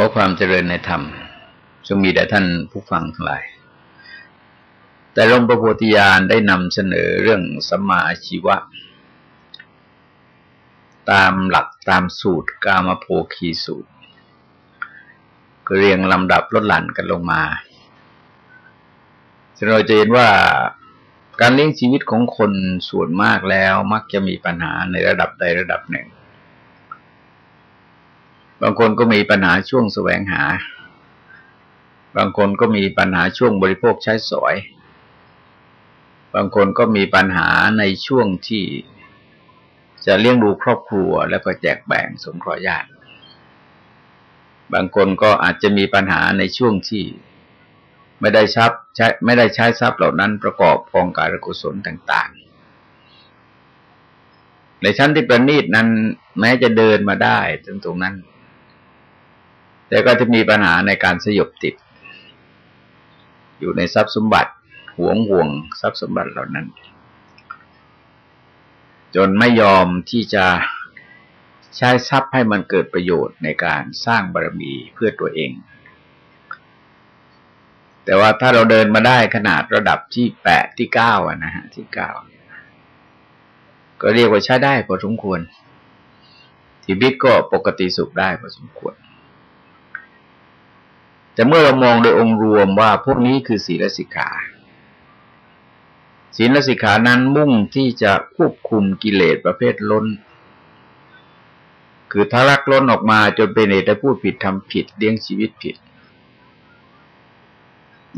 ขอความเจริญในธรรมจงมีแด่ท่านผู้ฟังทั้งหลาย แต่หลวงประโพธิญาณได้นำเสนอเรื่องสัมมาอาชีวะ ตามหลักตามสูตรกามโภคีสูตรก็เรียงลำดับลดหลั่นกันลงมาเราจะเห็นว่าการเลี้ยงชีวิตของคนส่วนมากแล้วมักจะมีปัญหาในระดับใดระดับหนึ่ง บางคนก็มีปัญหาช่วงแสวงหา บางคนก็มีปัญหาช่วงบริโภคใช้สอย บางคนก็มีปัญหาในช่วงที่จะเลี้ยงดูครอบครัวแล้วก็แจกแบ่งสงเคราะห์ญาติบางคนก็อาจจะมีปัญหาในช่วงที่ไม่ได้ทรัพย์ใช้ไม่ได้ใช้ทรัพย์เหล่านั้นประกอบกองการกุศลต่าง ๆ ในชั้นที่ประณีตนั้น แม้จะเดินมาได้ถึงตรงนั้น แต่ก็จะมีปัญหาในการสยบติด อยู่ในทรัพย์สมบัติหวงห่วงทรัพย์สมบัติเหล่านั้น จนไม่ยอมที่จะใช้ทรัพย์ให้มันเกิดประโยชน์ในการสร้างบารมีเพื่อตัวเอง แต่ว่าถ้าเราเดินมาได้ขนาดระดับที่แปดที่เก้าอะนะฮะที่เก้าก็เรียกว่าใช้ได้พอสมควรชีวิตก็ปกติสุขได้พอสมควร แต่เมื่อเรามองโดยองค์รวมว่าพวกนี้คือศีลสิกขาศีลสิกขานั้นมุ่งที่จะควบคุมกิเลสประเภทล้น คือทะลักล้นออกมาจนเป็นเหตุให้พูดผิดทำผิดเลี้ยงชีวิตผิด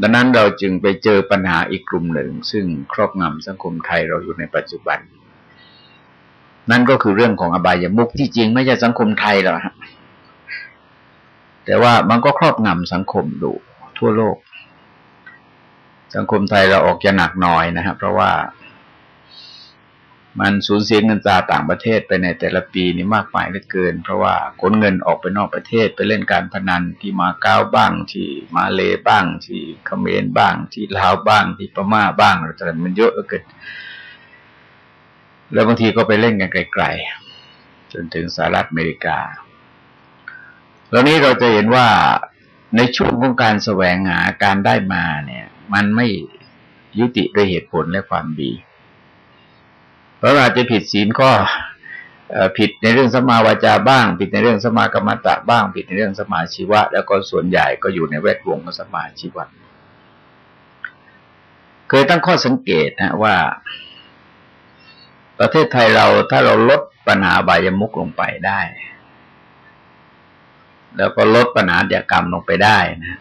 ดังนั้นเราจึงไปเจอปัญหาอีกกลุ่มหนึ่ง ซึ่งครอบงำสังคมไทยเราอยู่ในปัจจุบัน นั่นก็คือเรื่องของอบายามุกที่จริงไม่ใช่สังคมไทยหรอกฮะ แต่ว่ามันก็ครอบงำสังคมดูทั่วโลก สังคมไทยเราออกจะหนักหน่อยนะครับ เพราะว่า มันสูญเสียเงินตราต่างประเทศไปในแต่ละปีนี่มากมายเหลือเกิน เพราะว่าขนเงินออกไปนอกประเทศไปเล่นการพนันที่มาเก้าบ้าง ที่มาเลบ้าง ที่เขมรบ้าง ที่ลาวบ้าง ที่พม่าบ้างอะไรต่างๆมันเยอะเกินแล้วบางทีก็ไปเล่นกันไกลๆจนถึงสหรัฐอเมริกา แล้วนี้เราจะเห็นว่าในช่วงของการแสวงหาการได้มาเนี่ย มันไม่ยุติด้วยเหตุผลและความดีเพราะอาจจะผิดศีลก็ผิดในเรื่องสมาวาจาบ้าง ผิดในเรื่องสมากรรมตะบ้าง ผิดในเรื่องสมาชีวะ แล้วก็ส่วนใหญ่ก็อยู่ในแวดวงของสมาชีวะเคยตั้งข้อสังเกตนะว่า ประเทศไทยเราถ้าเราลดปัญหาบายมุกลงไปได้ แล้วก็ลดปัญหาเดียกรรมลงไปได้นะ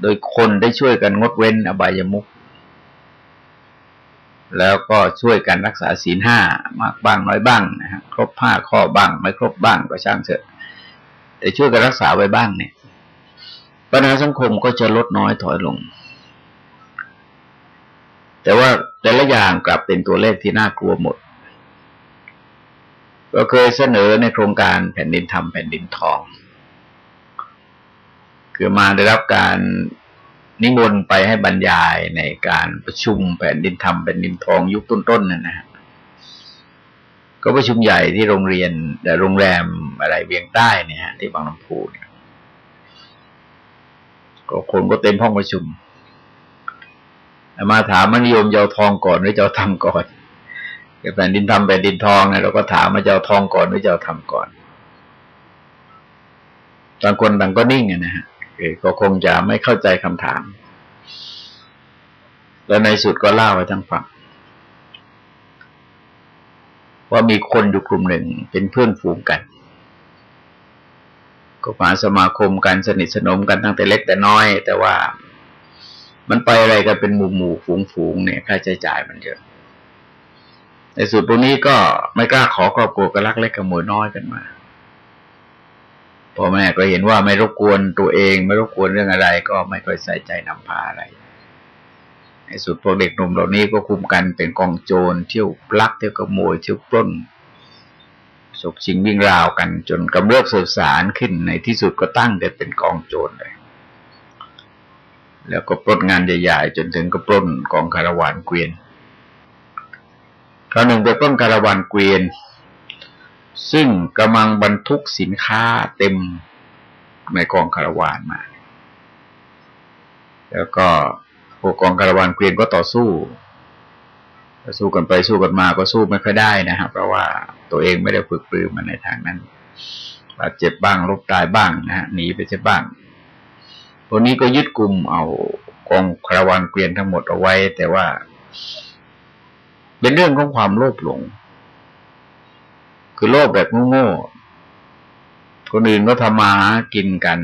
โดยคนได้ช่วยกันงดเว้นอบายมุกแล้วก็ช่วยกันรักษาศีลห้ามากบ้างน้อยบ้างนะฮะครบห้าข้อบ้าง ไม่ครบบ้างก็ช่างเถอะ แต่ช่วยกันรักษาไว้บ้างเนี่ย ปัญหาสังคมก็จะลดน้อยถอยลง แต่ว่าแต่ละอย่างกลับเป็นตัวเลขที่น่ากลัวหมด ก็เคยเสนอในโครงการแผ่นดินธรรมแผ่นดินทอง คือมาได้รับการนิมนต์ไปให้บรรยายในการประชุมแผ่นดินธรรมแผ่นดินทองยุคต้นๆนั่นนะฮะก็ประชุมใหญ่ที่โรงเรียนแต่โรงแรมอะไรเวียงใต้เนี่ยฮะที่บางลำพูเนี่ยก็คนก็เต็มห้องประชุม มาถามมันนิยมเจ้าทองก่อนหรือเจ้าทำก่อน แผ่นดินทำแผ่นดินทองเนี่ยเราก็ถามมาเจ้าทองก่อนหรือเจ้าทำก่อนต่างคนต่างก็นิ่งนะฮะก็คงจะไม่เข้าใจคำถาม แล้วในสุดก็เล่าไว้ทั้งฝั่งว่ามีคนอยู่กลุ่มหนึ่งเป็นเพื่อนฝูงกัน ก็มาสมาคมกันสนิทสนมกันตั้งแต่เล็กแต่น้อย แต่ว่ามันไปอะไรกันเป็นหมู่หมู่ฝูงฝูงเนี่ยค่าใช้จ่ายมันเยอะ ในสุดพวกนี้ก็ไม่กล้าขอครอบครัวก็ลักเล็กขโมยน้อยกันมาพ่อแม่ก็เห็นว่าไม่รบกวนตัวเอง ไม่รบกวนเรื่องอะไร ก็ไม่ค่อยใส่ใจนำพาอะไร ในสุดพวกเด็กหนุ่มเหล่านี้ก็คุมกันเป็นกองโจรเที่ยวปลักเที่ยวขโมยเที่ยวปล้นสกชิงวิ่งราวกันจนกำเริบสืบสารขึ้นในที่สุดก็ตั้งแต่เป็นกองโจรเลย แล้วก็ปล้นงานใหญ่ๆจนถึงก็ปล้นกองคารวานเกวียน คราวหนึ่งไปปล้นคาราวานเกวียน ซึ่งกำลังบรรทุกสินค้าเต็มในกองคารวานมา แล้วก็พวกกองคารวานเกวียนก็ต่อสู้สู้กันไปสู้กันมาก็สู้ไม่ค่อยได้นะครับเพราะว่าตัวเองไม่ได้ฝึกปรือมาในทางนั้นบาดเจ็บบ้างลบตายบ้างนะฮะหนีไปเสียบ้างพวนี้ก็ยึดกลุ่มเอากองคารวานเกวียนทั้งหมดเอาไว้ แต่ว่า เป็นเรื่องของความโลภหลง คือโลภแบบโง่ๆคนอื่นก็ทำมาหากินกัน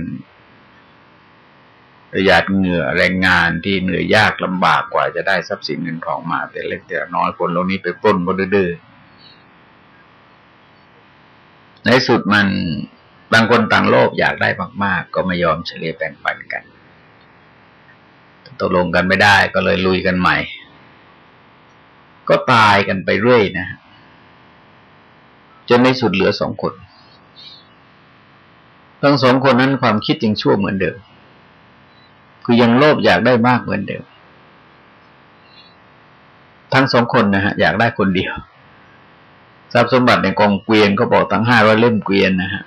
ประหยัดเหงื่อแรงงานที่เหนื่อยยากลำบากกว่าจะได้ทรัพย์สินเงินทองมา แต่เล็กแต่น้อยคนเหล่านี้ไปปล้นก็ดื้อในสุดมันบางคนต่างโลภอยากได้มาก ๆ ก็ไม่ยอมเฉลี่ยแบ่งปันกันตกลงกันไม่ได้ก็เลยลุยกันใหม่ ก็ตายกันไปเรื่อยนะจนในสุดเหลือสองคน ทั้งสองคนนั้นความคิดยังชั่วเหมือนเดิม คือยังโลภอยากได้มากเหมือนเดิม ทั้งสองคนนะฮะอยากได้คนเดียวทรัพย์สมบัติในกองเกวียนก็บอกทั้งห้าร้อยเล่มเกวียนนะฮะ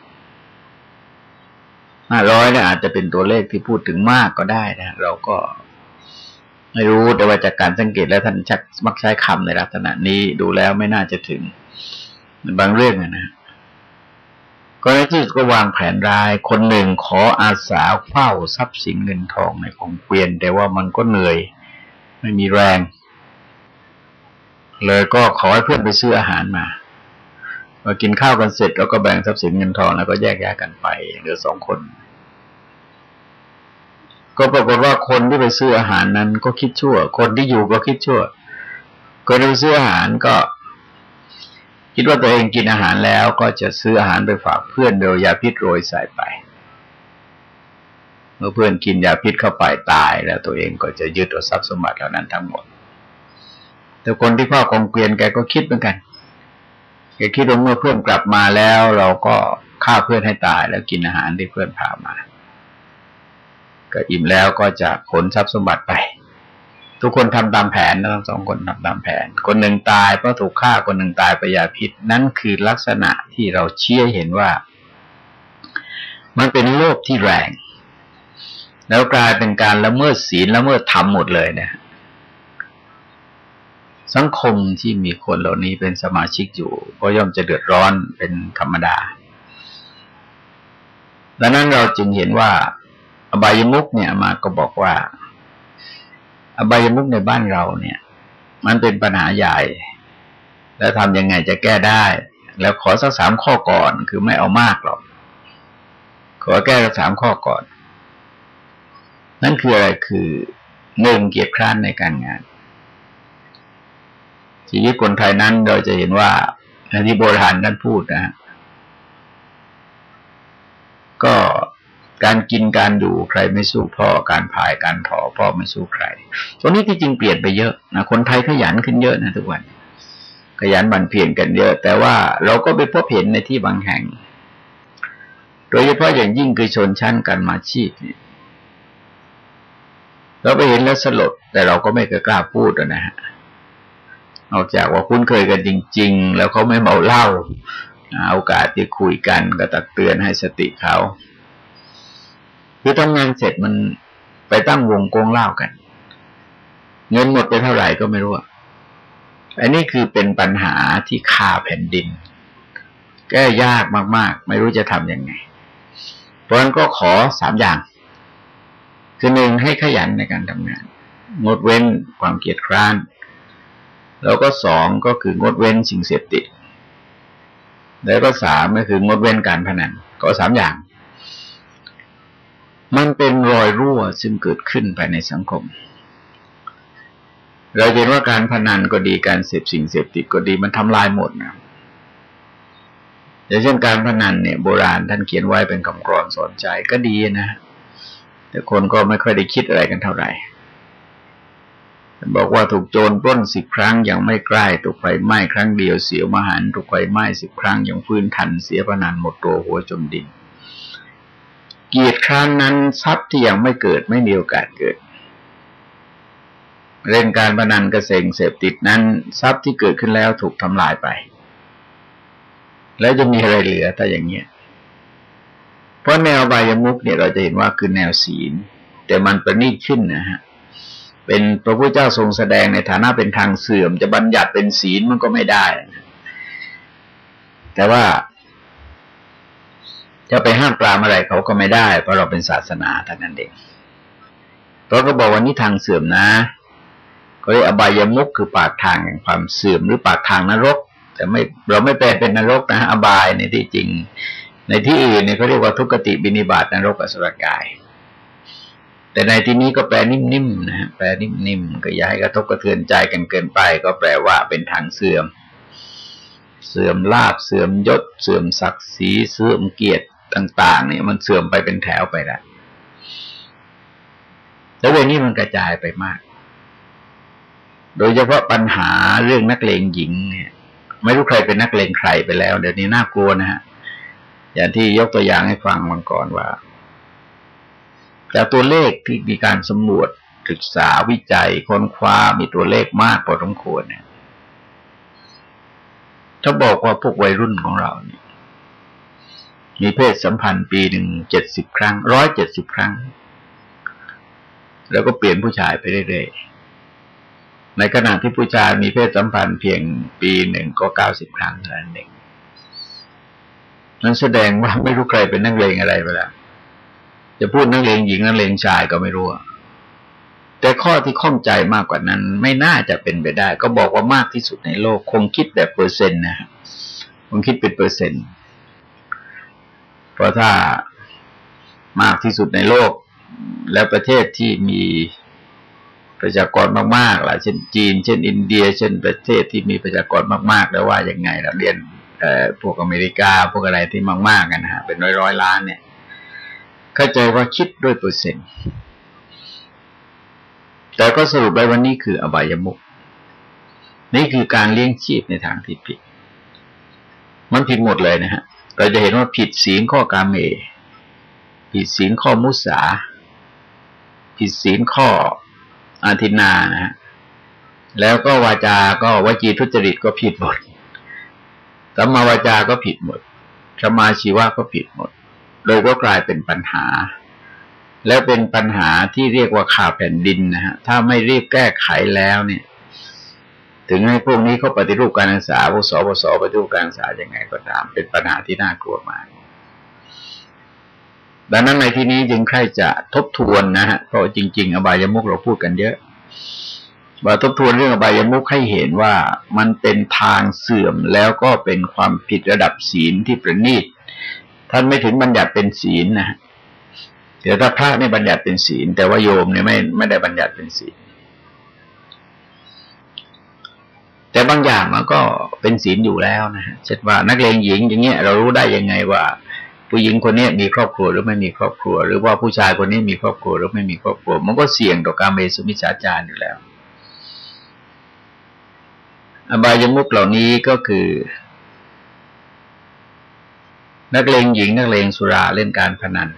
ห้าร้อยเนี่ยอาจจะเป็นตัวเลขที่พูดถึงมากก็ได้นะเราก็ ไม่รู้แต่ว่าจากการสังเกตแล้วท่านชักมักใช้คำในลักษณะนี้ดูแล้วไม่น่าจะถึงบางเรื่องนะก็ในที่ก็วางแผนราย คนหนึ่งขออาสาเฝ้าทรัพย์สินเงินทองในของเกวียน แต่ว่ามันก็เหนื่อย ไม่มีแรง เลยก็ขอให้เพื่อนไปซื้ออาหารมาพอกินข้าวกันเสร็จแล้วก็แบ่งทรัพย์สินเงินทองแล้วก็แยกย้ายกันไปเหลือสองคน ก็ปรากฏว่าคนที่ไปซื้ออาหารนั้นก็คิดชั่ว คนที่อยู่ก็คิดชั่วคนที่ไปซื้ออาหารก็ คิดว่าตัวเองกินอาหารแล้วก็จะซื้ออาหารไปฝากเพื่อนโดยยาพิษโรยใส่ไป เมื่อเพื่อนกินยาพิษเข้าไปตายแล้วตัวเองก็จะยึดเอาทรัพย์สมบัติเหล่านั้นทั้งหมด แต่คนที่พ่อกองเกวียนแกก็คิดเหมือนกันแกคิดว่าเมื่อเพื่อนกลับมาแล้ว เราก็ฆ่าเพื่อนให้ตายแล้วกินอาหารที่เพื่อนพามา ก็อิ่มแล้วก็จะขนทรัพย์สมบัติไป ทุกคนทำตามแผนนะทั้งสองคนทำตามแผน คนหนึ่งตายเพราะถูกฆ่าคนหนึ่งตายไปยาพิษ นั่นคือลักษณะที่เราเชื่อเห็นว่า มันเป็นโลกที่แรง แล้วกลายเป็นการละเมิดศีลละเมิดธรรมหมดเลยเนี่ยสังคมที่มีคนเหล่านี้เป็นสมาชิกอยู่ ก็ย่อมจะเดือดร้อนเป็นธรรมดา ดังนั้นเราจึงเห็นว่า อบายมุกเนี่ยมาก็บอกว่า อบายมุกในบ้านเราเนี่ย มันเป็นปัญหาใหญ่ แล้วทำยังไงจะแก้ได้ แล้วขอสักสามข้อก่อนคือไม่เอามากหรอก ขอแก้สักสามข้อก่อน นั่นคืออะไรคือหนึ่งเกียรติคร้านในการงานชีวิตคนไทยนั้นเราจะเห็นว่าที่โบราณท่านพูดนะก็ การกินการอยู่ใครไม่สู้พ่อการพายการถอพ่อไม่สู้ใครตรงนี้ที่จริงเปลี่ยนไปเยอะนะคนไทยขยันขึ้นเยอะนะทุกวัน ขยันบันเพียรกันเยอะ แต่ว่าเราก็ไปพบเห็นในที่บางแห่ง โดยเฉพาะอย่างยิ่งคือชนชั้นการมาชีพเนี่ยเราไปเห็นแล้วสลด แต่เราก็ไม่กล้าพูดนะฮะนอกจากว่าคุ้นเคยกันจริง ๆ แล้วเขาไม่เมาเหล้าโอกาสที่คุยกันก็ตักเตือนให้สติเขา คือทำงานเสร็จมันไปตั้งวงโกงเล่ากัน เงินหมดไปเท่าไหร่ก็ไม่รู้อันนี้คือเป็นปัญหาที่คาแผ่นดิน แก้ยากมาก ๆ ไม่รู้จะทำยังไง เพราะนั้นก็ขอสามอย่าง คือหนึ่งให้ขยันในการทำงาน งดเว้นความเกียจคร้าน แล้วก็สองก็คืองดเว้นสิ่งเสพติด แล้วก็สามก็คืองดเว้นการพนันก็สามอย่าง มันเป็นรอยรั่วซึ่งเกิดขึ้นภายในสังคม เราเห็นว่าการพนันก็ดีการเสพสิ่งเสพติดก็ดีมันทำลายหมดนะอย่างเช่นการพนันเนี่ย โบราณท่านเขียนไว้เป็นคำกรอนสอนใจก็ดีนะ แต่คนก็ไม่ค่อยได้คิดอะไรกันเท่าไหร่บอกว่าถูกโจรปล้นสิบครั้งยังไม่ใกล้ถูกไฟไหม้ครั้งเดียวเสียวมหันถูกไฟไหม้สิบครั้งยังฟื้นทันเสียพนันหมดตัวหัวจมดิน เกียรติครั้งนั้นทรัพย์ที่ยังไม่เกิดไม่มีโอกาสเกิด เรื่องการพนันกระเสงเสพติดนั้น ทรัพย์ที่เกิดขึ้นแล้วถูกทำลายไป แล้วจะมีอะไรเหลือถ้าอย่างเนี้ยเพราะแนวใบยมุกเนี่ยเราจะเห็นว่าคือแนวศีล แต่มันประณีตขึ้นนะฮะเป็นพระพุทธเจ้าทรงแสดงในฐานะเป็นทางเสื่อม จะบัญญัติเป็นศีลมันก็ไม่ได้ แต่ว่า จะไปห้ามปรามอะไรเขาก็ไม่ได้ เพราะเราเป็นศาสนาท่านนั้นเองเพราะก็บอกว่านี่ทางเสื่อมนะเขาเรียกอบายมุกคือปากทางแห่งความเสื่อมหรือปากทางนรก แต่ไม่เราไม่แปลเป็นนรกนะอบายในที่จริง ในที่อื่นเนี่ยเขาเรียกว่าทุกติบินิบาตนรกอสุรกาย แต่ในที่นี้ก็แปลนิ่มๆนะฮะแปลนิ่มๆก็อย่าให้กระทบกระเทือนใจกันเกินไป ก็แปลว่าเป็นทางเสื่อม เสื่อมลาบเสื่อมยศ เสื่อมศักดิ์ศรีเสื่อมเกียรติ ต่างๆ เนี่ยมันเสื่อมไปเป็นแถวไปแล้วแล้วเวนี้มันกระจายไปมาก โดยเฉพาะปัญหาเรื่องนักเลงหญิงเนี่ยไม่รู้ใครเป็นนักเลงใครไปแล้ว เดี๋ยวนี้น่ากลัวนะฮะอย่างที่ยกตัวอย่างให้ฟังมันก่อนว่าจากตัวเลขที่มีการสำรวจศึกษาวิจัยค้นคว้ามีตัวเลขมากพอสมควรเนี่ยถ้าบอกว่าพวกวัยรุ่นของเราเนี่ย มีเพศสัมพันธ์ปีหนึ่งเจ็ดสิบครั้งร้อยเจ็ดสิบครั้ง แล้วก็เปลี่ยนผู้ชายไปเรื่อยๆในขณะที่ผู้ชายมีเพศสัมพันธ์เพียงปีหนึ่งก็เก้าสิบครั้งเท่านั้นเองนั้นแสดงว่าไม่รู้ใครเป็นนักเลงอะไรไปแล้วจะพูดนักเลงหญิงนักเลงชายก็ไม่รู้แต่ข้อที่ข้องใจมากกว่านั้น ไม่น่าจะเป็นไปได้ ก็บอกว่ามากที่สุดในโลก คงคิดแบบเปอร์เซ็นต์นะคงคิดเป็นเปอร์เซ็นต์ เพราะถ้ามากที่สุดในโลก แล้วประเทศที่มีประชากรมากๆล่ะเช่นจีน เช่น อินเดีย เช่น ประเทศที่มีประชากรมาก ๆ แล้วว่าอย่างไงเราเรียนพวกอเมริกาพวกอะไรที่มากๆกันนะฮะเป็นร้อยร้อยล้านเนี่ย เข้าใจว่าคิดด้วยเปอร์เซ็นต์แต่ก็สรุปไปวันนี้คืออบายมุกนี่คือการเลี้ยงชีพในทางที่ผิด มันผิดหมดเลยนะฮะ เราจะเห็นว่าผิดศีลข้อกาเม ผิดศีลข้อมุสา ผิดศีลข้ออาทินานะฮะแล้วก็วาจาก็วจีทุจริตก็ผิดหมดสัมมาวาจาก็ผิดหมดสมาชีวะก็ผิดหมด โดยก็กลายเป็นปัญหา แล้วเป็นปัญหาที่เรียกว่าข่าวแผ่นดินนะฮะ ถ้าไม่รีบแก้ไขแล้วเนี่ย ถึงให้พวกนี้เขาปฏิรูปการศึกษาพวกสบสปฏิรูปการศึกษาย่างไงก็ตาม เป็นปัญหาที่น่ากลัวมาก ดังนั้นในที่นี้จึงใครจะทบทวนนะฮะเพราะจริง ๆ อบายมุกเราพูดกันเยอะมาทบทวนเรื่องอบายมุขให้เห็นว่ามันเป็นทางเสื่อมแล้วก็เป็นความผิดระดับศีลที่ประณีตท่านไม่ถึงบัญญัติเป็นศีลนะเดี๋ยวถ้าพระเนี่ยบัญญัติเป็นศีล แต่ว่าโยมเนี่ยไม่ไม่ได้บัญญัติเป็นศีล แต่บางอย่างมันก็เป็นศีลอยู่แล้วนะฮะเช่นว่านักเลงหญิงอย่างเงี้ยเรารู้ได้ยังไงว่า ผู้หญิงคนนี้มีครอบครัวหรือไม่มีครอบครัว หรือว่าผู้ชายคนนี้มีครอบครัวหรือไม่มีครอบครัว มันก็เสี่ยงต่อการเมสุมิจฉาจารอยู่แล้ว อบายมุกเหล่านี้ก็คือ นักเลงหญิง นักเลงสุราเล่นการพนัน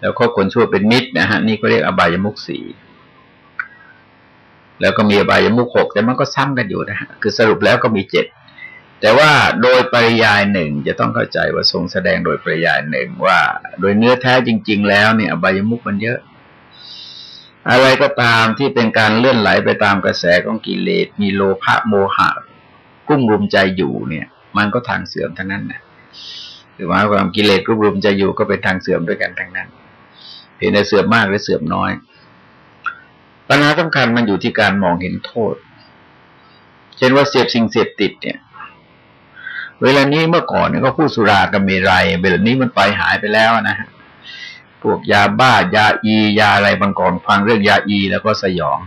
แล้วก็คนชั่วเป็นมิตรนะฮะนี่ก็เรียกอบายมุกสี่ แล้วก็มีอบายมุกหกแต่มันก็ซ้ำกันอยู่นะฮะคือสรุปแล้วก็มีเจ็ดแต่ว่าโดยปริยายหนึ่งจะต้องเข้าใจว่าทรงแสดงโดยปริยายหนึ่งว่า โดยเนื้อแท้จริง ๆ แล้วเนี่ยอบายมุกมันเยอะ อะไรก็ตามที่เป็นการเลื่อนไหลไปตามกระแสของกิเลส มีโลภะโมหะ กุ้มรุมใจอยู่เนี่ย มันก็ทางเสื่อมทั้งนั้นนะหรือว่าความกิเลสกุ้มรุมใจอยู่ก็เป็นทางเสื่อมด้วยกันทั้งนั้นเพียงแต่เสื่อมมากหรือเสื่อมน้อย ปัญหาสำคัญมันอยู่ที่การมองเห็นโทษ เช่นว่าเสพสิ่งเสพติดเนี่ย เวลานี้เมื่อก่อนเนี่ยก็พูดสุรากับเมรัยเวลานี้มันไปหายไปแล้วนะฮะพวกยาบ้ายาอี ยาอะไรบางก่อนฟังเรื่องยาอี แล้วก็สยอง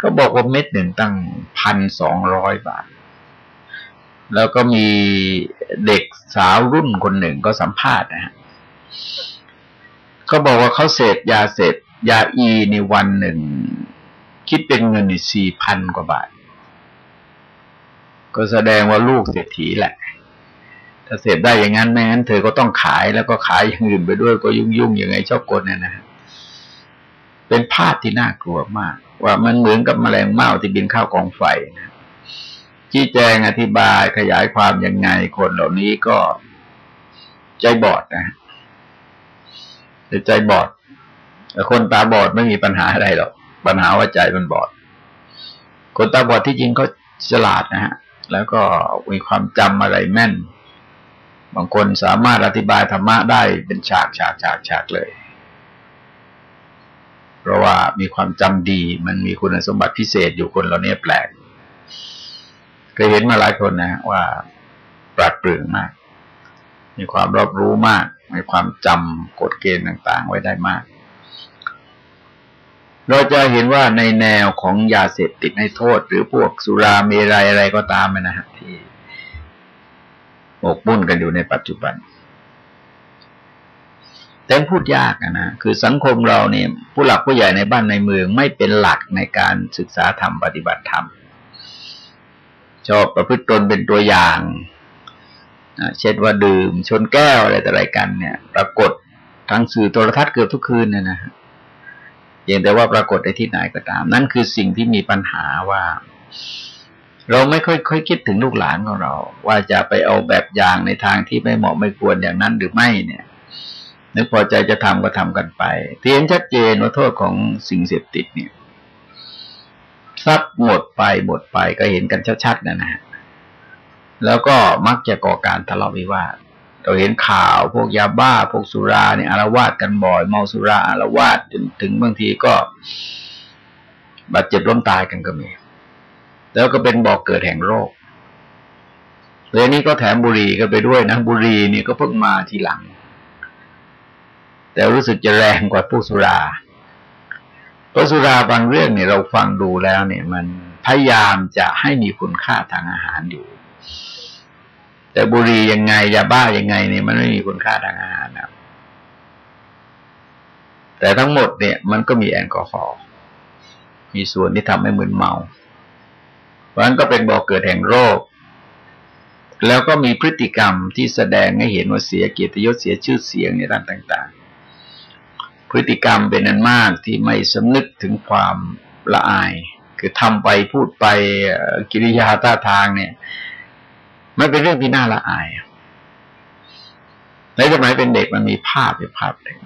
ก็บอกว่าเม็ดหนึ่งตั้งพันสองร้อยบาท แล้วก็มีเด็กสาวรุ่นคนหนึ่งก็สัมภาษณ์นะฮะเขาบอกว่าเขาเสพยาเสพ ยาอีในวันหนึ่ง คิดเป็นเงินสี่พันกว่าบาท ก็แสดงว่าลูกเศรษฐีแหละ ถ้าเสพได้อย่างนั้นแม้งั้นเธอก็ต้องขายแล้วก็ขายอย่างอื่นไปด้วยก็ยุ่งยุ่งยังไงชอบกลเนี่ยนะเป็นภาพที่น่ากลัวมาก ว่ามันเหมือนกับแมลงเม่าที่บินเข้ากองไฟนะชี้แจงอธิบายขยายความยังไงคนเหล่านี้ก็ใจบอดนะใจบอด คนตาบอดไม่มีปัญหาอะไรหรอก ปัญหาว่าใจมันบอด คนตาบอดที่จริงเขาฉลาดนะฮะ แล้วก็มีความจำอะไรแม่น บางคนสามารถอธิบายธรรมะได้เป็นฉากฉากฉากฉากเลย เพราะว่ามีความจำดีมันมีคุณสมบัติพิเศษอยู่คนเราเนี่ยแปลก เคยเห็นมาหลายคนนะว่าปราดเปรื่องมาก มีความรอบรู้มาก มีความจำกฎเกณฑ์ต่าง ๆ ไว้ได้มาก เราจะเห็นว่าในแนวของยาเสพติดให้โทษ หรือพวกสุราเมรัยอะไรก็ตามนะฮะที่หมกมุ่นกันอยู่ในปัจจุบันแต่พูดยากนะคือสังคมเราเนี่ยผู้หลักผู้ใหญ่ในบ้านในเมืองไม่เป็นหลักในการศึกษาธรรมปฏิบัติธรรมชอบประพฤติตนเป็นตัวอย่างเช่นว่าดื่มชนแก้วอะไรต่ออะไรกันเนี่ย ปรากฏทางสื่อโทรทัศน์เกือบทุกคืนเนี่ยนะ ย่างแต่ว่าปรากฏในที่ไหนก็ตาม นั่นคือสิ่งที่มีปัญหาว่า เราไม่ค่อยค่อยคิดถึงลูกหลานของเรา ว่าจะไปเอาแบบอย่างในทางที่ไม่เหมาะไม่ควรอย่างนั้นหรือไม่เนี่ยนึกพอใจจะทำก็ทำกันไปที่เห็นชัดเจนว่าโทษของสิ่งเสพติดเนี่ยทรัพย์หมดไปหมดไปก็เห็นกันชัดๆนะนะแล้วก็มักจะก่อการทะเลาะวิวาท เราเห็นข่าวพวกยาบ้า พวกสุราเนี่ยอารวาสกันบ่อย เมาสุราอารวาสจนถึงบางทีก็บาดเจ็บล้มตายกันก็มี แล้วก็เป็นบอกเกิดแห่งโรคเรื่องนี้ก็แถมบุรีก็ไปด้วยนะบุรีนี่ก็เพิ่งมาทีหลัง แต่รู้สึกจะแรงกว่าพวกสุราพราะสุราบางเรื่องเนี่ยเราฟังดูแล้วเนี่ย มันพยายามจะให้มีคุณค่าทางอาหารอยู่ แต่บุหรี่ยังไงยาบ้ายังไงเนี่ยมันไม่มีคุณค่าทางอาหารนะแต่ทั้งหมดเนี่ยมันก็มีแอลกอฮอล์มีส่วนที่ทำให้มึนเมา เพราะนั้นก็เป็นบ่อกเกิดแห่งโรค แล้วก็มีพฤติกรรมที่แสดงให้เห็นว่าเสียเกียรติยศเสียชื่อเสียงในด้านต่าง ๆ พฤติกรรมเป็นอันมากที่ไม่สำนึกถึงความละอาย คือทำไปพูดไปกิริยาท่าทางเนี่ย มันเป็นเรื่องที่น่าละอาย ในสมัยเป็นเด็กมันมีภาพอยู่ภาพหนึ่ง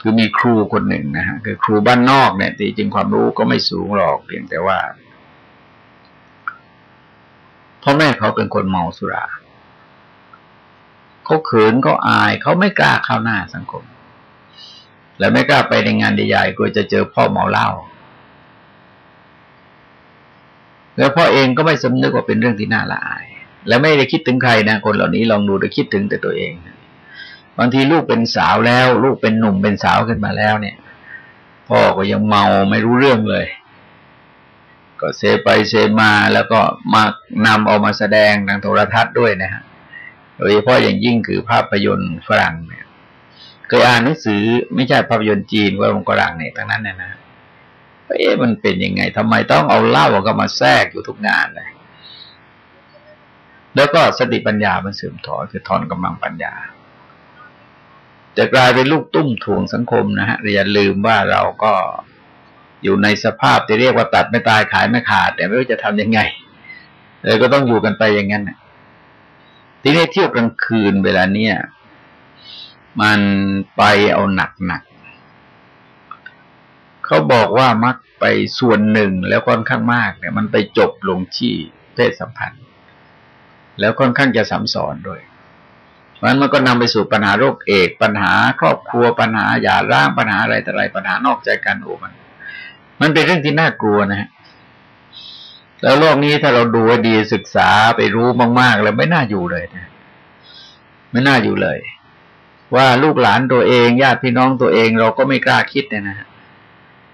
คือมีครูคนหนึ่งนะฮะคือครูบ้านนอกเนี่ยจริงความรู้ก็ไม่สูงหรอกเพียงแต่ว่าพ่อแม่เขาเป็นคนเมาสุราเขาเขินเขาอายเขาไม่กล้าเข้าหน้าสังคม แล้วไม่กล้าไปในงานใหญ่ๆกลัวจะเจอพ่อเมาเหล้า แล้วพ่อเองก็ไม่สำนึกว่าเป็นเรื่องที่น่าละอาย และไม่ได้คิดถึงใครนะคนเหล่านี้ลองดูแต่คิดถึงแต่ตัวเอง บางทีลูกเป็นสาวแล้ว ลูกเป็นหนุ่มเป็นสาวขึ้นมาแล้วเนี่ย พ่อก็ยังเมาไม่รู้เรื่องเลย ก็เซไปเซมาแล้วก็มานำออกมาแสดงทางโทรทัศน์ด้วยนะฮะโดยเฉพาะอย่างยิ่งคือภาพยนตร์ฝรั่งเนี่ยเคยอ่านหนังสือไม่ใช่ภาพยนตร์จีนว่าลงกรังเนี่ยทั้งนั้นเนี่ยนะ เอ๊ะมันเป็นยังไงทำไมต้องเอาเล่าก็มาแทรกอยู่ทุกงานเลยแล้วก็สติปัญญามันเสื่อมถอยคือถอนกำลังปัญญาจะกลายเป็นลูกตุ้มถ่วงสังคมนะฮะอย่าลืมว่าเราก็อยู่ในสภาพที่เรียกว่าตัดไม่ตายขายไม่ขาด แต่ไม่รู้จะทำยังไงเลยก็ต้องอยู่กันไปอย่างนั้นทีนี้เที่ยวกลางคืนเวลาเนี้ยมันไปเอาหนักหนัก เขาบอกว่ามักไปส่วนหนึ่งแล้วค่อนข้างมากเนี่ยมันไปจบลงที่เพศสัมพันธ์ แล้วค่อนข้างจะสัมสอนด้วยเพราะนั้นมันก็นำไปสู่ปัญหาโรคเอกปัญหาครอบครัวปัญหาหย่าร้างปัญหาอะไรแต่อะไรปัญหานอกใจกันโอ้มัน มันเป็นเรื่องที่น่ากลัวนะฮะแล้วโลกนี้ถ้าเราดูดีศึกษาไปรู้มาก ๆ แล้วไม่น่าอยู่เลยนะไม่น่าอยู่เลย ว่าลูกหลานตัวเองญาติพี่น้องตัวเองเราก็ไม่กล้าคิดเนี่ยนะ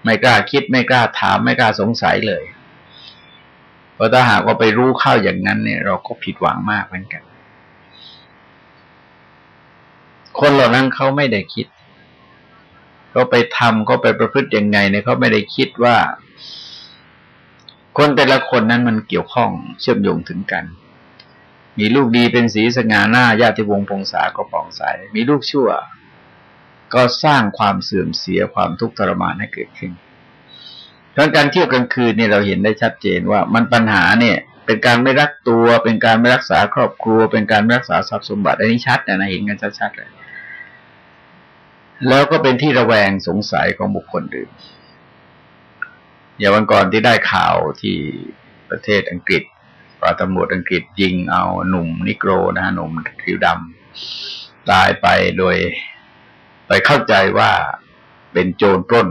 ไม่กล้าคิดไม่กล้าถามไม่กล้าสงสัยเลย เพราะถ้าหากว่าไปรู้เข้าอย่างนั้นเนี่ย เราก็ผิดหวังมากเหมือนกัน คนเหล่านั้นเขาไม่ได้คิดเขาไปทำเขาไปประพฤติยังไงเนี่ยเขาไม่ได้คิดว่า คนแต่ละคนนั้นมันเกี่ยวข้องเชื่อมโยงถึงกัน มีลูกดีเป็นสีสง่าหน้าญาติวงศ์พงษาก็ปองใส มีลูกชั่ว ก็สร้างความเสื่อมเสียความทุกข์ทรมานให้เกิดขึ้นเพราะการเที่ยวกลางคืนเนี่ยเราเห็นได้ชัดเจนว่ามันปัญหาเนี่ยเป็นการไม่รักตัว เป็นการไม่รักษาครอบครัว เป็นการไม่รักษาทรัพย์สมบัติอันนี้ชัดนะเห็นกันชัดๆเลย แล้วก็เป็นที่ระแวงสงสัยของบุคคลอื่นอย่างวันก่อนที่ได้ข่าวที่ประเทศอังกฤษปราตำรวจอังกฤษยิงเอาหนุ่มนิโกรนะฮะหนุ่มผิวดำตายไปโดย ไปเข้าใจว่าเป็นโจรปล้น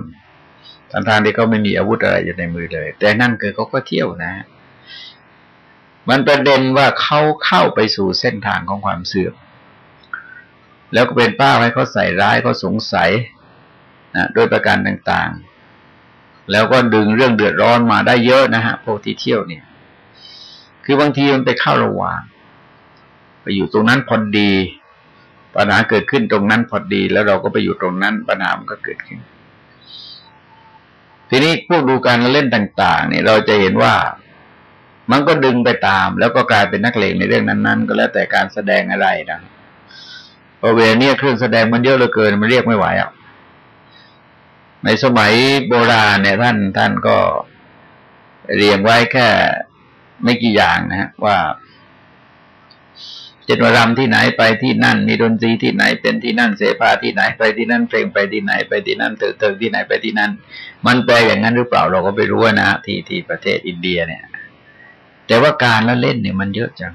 ทั้งทางที่เขาไม่มีอาวุธอะไรอยู่ในมือเลย แต่นั่นคือเขาก็เที่ยวนะ มันประเด็นว่าเขาเข้าไปสู่เส้นทางของความเสื่อม แล้วก็เป็นป้าให้เขาใส่ร้ายเขาสงสัยนะโดยประการต่างๆ แล้วก็ดึงเรื่องเดือดร้อนมาได้เยอะนะฮะพวกที่เที่ยวเนี่ย คือบางทีมันไปเข้าระหว่าง ไปอยู่ตรงนั้นพอดี ปัญหาเกิดขึ้นตรงนั้นพอดี แล้วเราก็ไปอยู่ตรงนั้น ปัญหามันก็เกิดขึ้น ทีนี้พวกดูการเล่นต่างๆเนี่ยเราจะเห็นว่ามันก็ดึงไปตาม แล้วก็กลายเป็นนักเลงในเรื่องนั้น ๆ ก็แล้วแต่การแสดงอะไรนะพระเวลานี้เครื่องแสดงมันเยอะเหลือเกินมันเรียกไม่ไหวอะในสมัยโบราณเนี่ยท่านท่านก็เรียงไว้แค่ไม่กี่อย่างนะฮะว่า เจนวรำที่ไหนไปที่นั่น มีดนตรีที่ไหนเป็นที่นั่นเสภาที่ไหนไปที่นั่นเพลงไปที่ไหนไปที่นั่นเติร์เติร์ที่ไหนไปที่นั่น มันแปลอย่างนั้นหรือเปล่าเราก็ไม่รู้นะที่ที่ประเทศอินเดียเนี่ย แต่ว่าการละเล่นเนี่ยมันเยอะจัง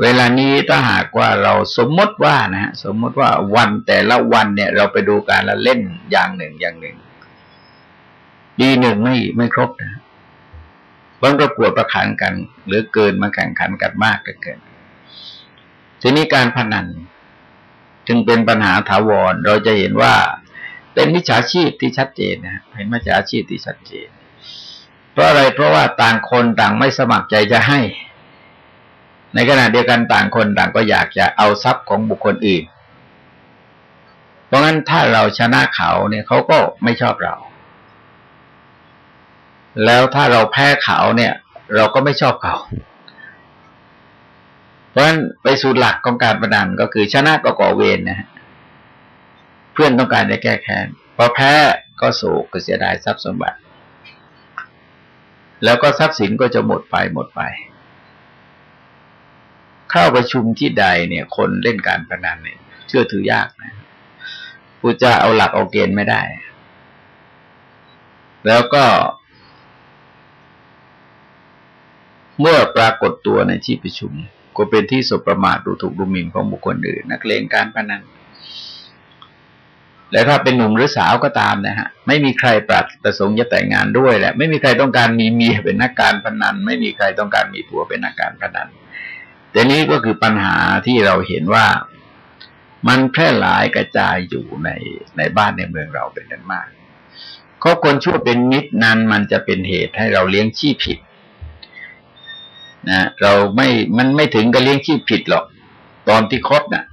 เวลานี้ถ้าหากว่าเราสมมติว่านะฮะสมมติว่าวันแต่ละวันเนี่ย เราไปดูการละเล่นอย่างหนึ่งอย่างหนึ่ง ดีหนึ่งไม่ไม่ครบนะบางประกวดประขันกัน หรือเกินมาแข่งขันกันมากเกิน ทีนี้การพนันจึงเป็นปัญหาถาวร เราจะเห็นว่า เป็นมิจฉาชีพที่ชัดเจนนะเป็นมิจฉาชีพที่ชัดเจน เพราะอะไรเพราะว่าต่างคนต่างไม่สมัครใจจะให้ ในขณะเดียวกันต่างคนต่างก็อยากจะเอาทรัพย์ของบุคคลอื่น เพราะงั้นถ้าเราชนะเขาเนี่ยเขาก็ไม่ชอบเรา แล้วถ้าเราแพ้เขาเนี่ย เราก็ไม่ชอบเขา เพราะฉะนั้นไปสู่หลักของการประนันก็คือชนะก็ก่อเวรนะฮะเพื่อนต้องการจะแก้แค้นพอแพ้ก็โศกก็เสียดายทรัพย์สมบัติ แล้วก็ทรัพย์สินก็จะหมดไปหมดไป เข้าประชุมที่ใดเนี่ย คนเล่นการพนันเนี่ย เชื่อถือยากนะผูจะเอาหลักเอาเกณฑ์ไม่ได้ แล้วก็ เมื่อปรากฏตัวในที่ประชุม ก็เป็นที่สบประมาทดูถูกดูหมิ่นของบุคคลอื่น นักเลงการพนันและถ้าเป็นหนุ่มหรือสาวก็ตามนะฮะ ไม่มีใครปรารประสงค์จะแต่งงานด้วยแหละ ไม่มีใครต้องการมีเมียเป็นนักการพนัน ไม่มีใครต้องการมีผัวเป็นนักการพนันแต่นี้ก็คือปัญหาที่เราเห็นว่ามันแพร่หลายกระจายอยู่ในในบ้านในเมืองเราเป็นกันมากข้อคนชั่วเป็นมิตรนั้นมันจะเป็นเหตุให้เราเลี้ยงชีพผิด นะเราไม่มันไม่ถึงกับเลี้ยงชีพผิดหรอก ตอนที่คบนะ่ะ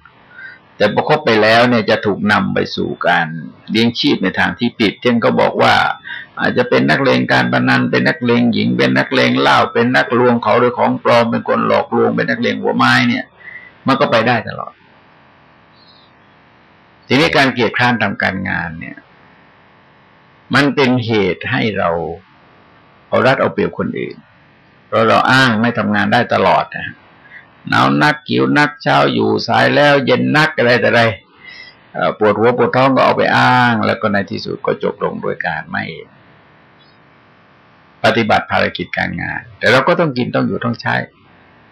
แต่พอคบไปแล้วเนี่ยจะถูกนำไปสู่การเลี้ยงชีพในทางที่ผิด เช่นก็บอกว่า อาจจะเป็นนักเลงการพนันเป็นนักเลงหญิง เป็นนักเลงเหล่าเป็นนักลวงเขาโดยของปลอมเป็นคนหลอกลวงเป็นนักเลงหัวไม้เนี่ย มันก็ไปได้ตลอด ทีนี้การเกียรติคร้านทำการงานเนี่ย มันเป็นเหตุให้เราเอารัดเอาเปรียบคนอื่น เราเราอ้างไม่ทำงานได้ตลอดนะหนาวนักกิวนักเช้าอยู่สายแล้วเย็นนักอะไรแต่ไรปวดหัวปวดท้องก็เอาไปอ้าง แล้วก็ในที่สุดก็จบลงโดยการไม่ ปฏิบัติภารกิจการงาน แต่เราก็ต้องกินต้องอยู่ต้องใช้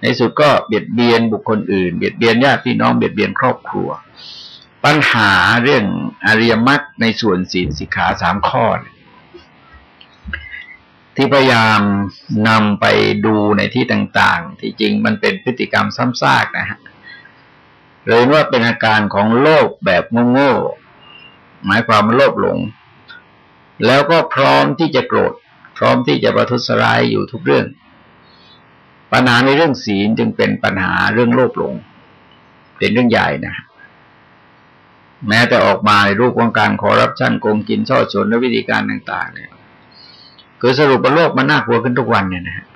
ในสุดก็เบียดเบียนบุคคลอื่น เบียดเบียนญาติพี่น้องเบียดเบียนครอบครัว ปัญหาเรื่องอริยมรรคในส่วนศีลสิกขาสามข้อเนี่ย ที่พยายามนำไปดูในที่ต่างๆ ที่จริงมันเป็นพฤติกรรมซ้ำซากนะฮะเลยว่าเป็นอาการของโลภแบบโง่ๆหมายความว่าโลภหลง แล้วก็พร้อมที่จะโกรธ พร้อมที่จะประทุษร้ายอยู่ทุกเรื่อง ปัญหาในเรื่องศีลจึงเป็นปัญหาเรื่องโลภหลง เป็นเรื่องใหญ่นะแม้แต่ออกมาในรูปของการขอรับชั่นโกงกินช่อชนและวิธีการต่าง ๆ เนี่ย คือสรุปว่าโลกมันน่ากลัวขึ้นทุกวันเนี่ยนะฮะ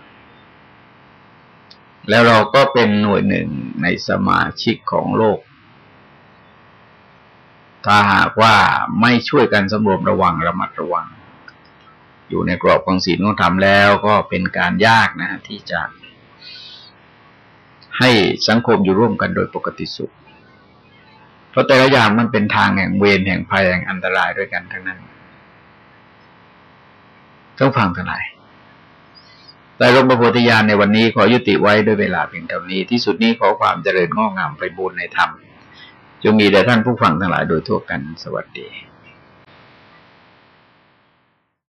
แล้วเราก็เป็นหน่วยหนึ่งในสมาชิกของโลก ถ้าหากว่าไม่ช่วยกันสำรวมระวังระมัดระวัง อยู่ในกรอบของศีลของธรรมแล้วก็เป็นการยากนะ ที่จะ ให้สังคมอยู่ร่วมกันโดยปกติสุข เพราะแต่ละอย่างมันเป็นทางแห่งเวรแห่งภัยแห่งอันตรายด้วยกันทั้งนั้น ต้องฟังทั้งหลายแต่หลวงพระโพธิญาณในวันนี้ขอยุติไว้ด้วยเวลาเพียงเท่านี้ ที่สุดนี้ขอความเจริญงอกงามไปบูรณนธรรมจงมีแด่ท่านผู้ฟังทั้งหลายโดยทั่วกันสวัสดี